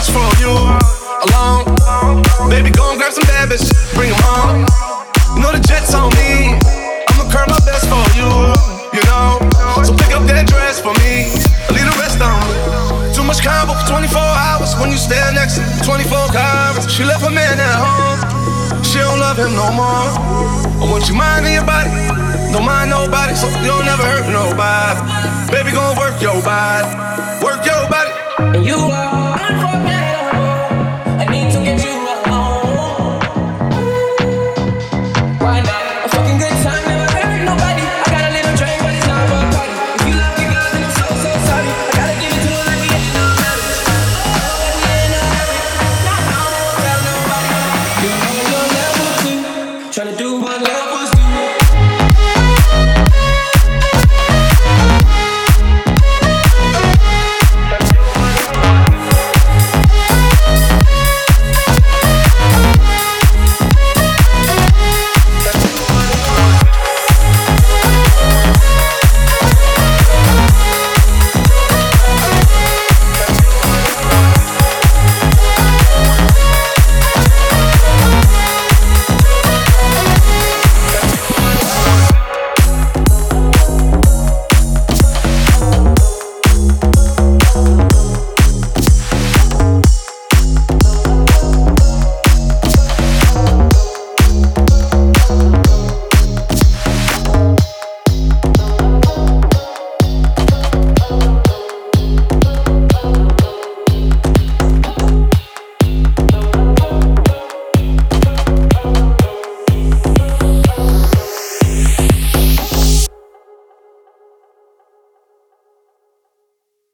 much for you alone. Baby, go and grab some bad bitches, bring them home. You know the jets on me. I'ma curb my best for you, you know. So pick up that dress for me. I leave the rest on. me. Too much combo for 24 hours when you stand next to 24 hours. She left her man at home. She don't love him no more. I want you minding your body. Don't mind nobody, so you'll never hurt nobody. Baby, gon' work your body.